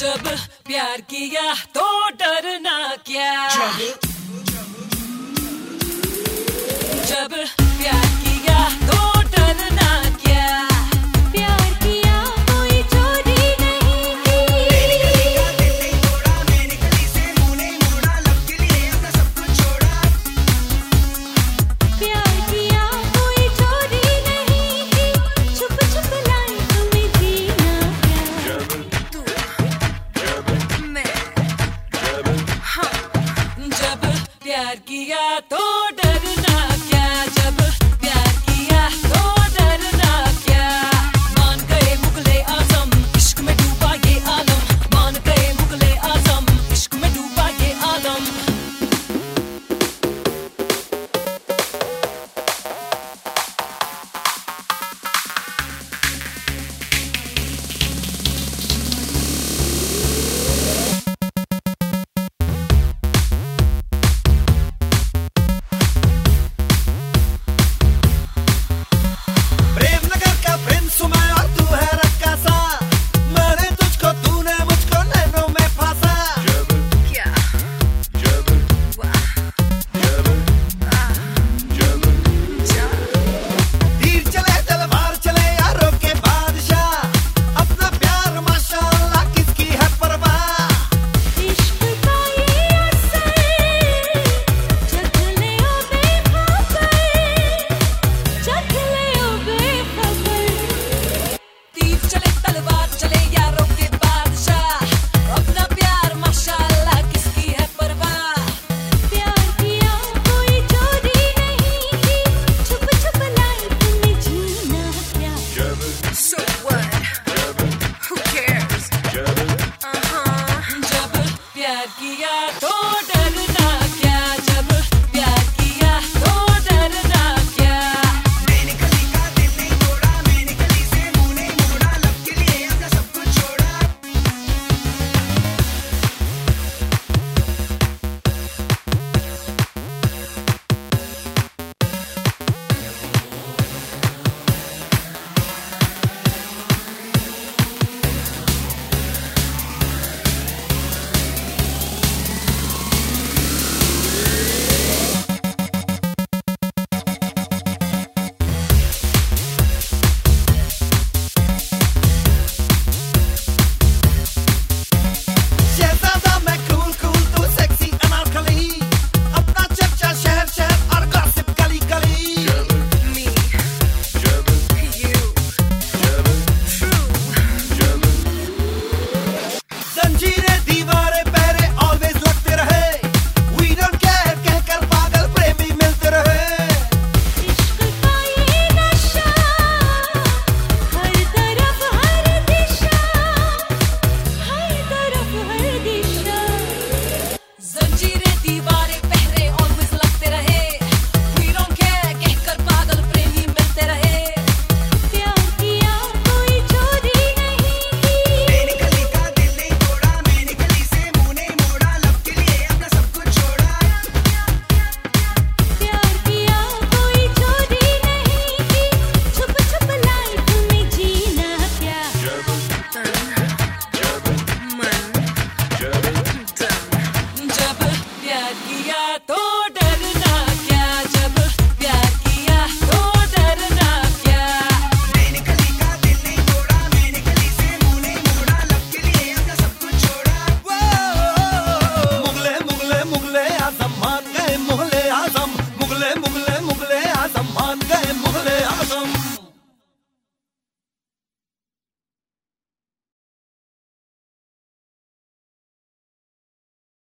जब प्यार किया तो डरना क्या? किया gato.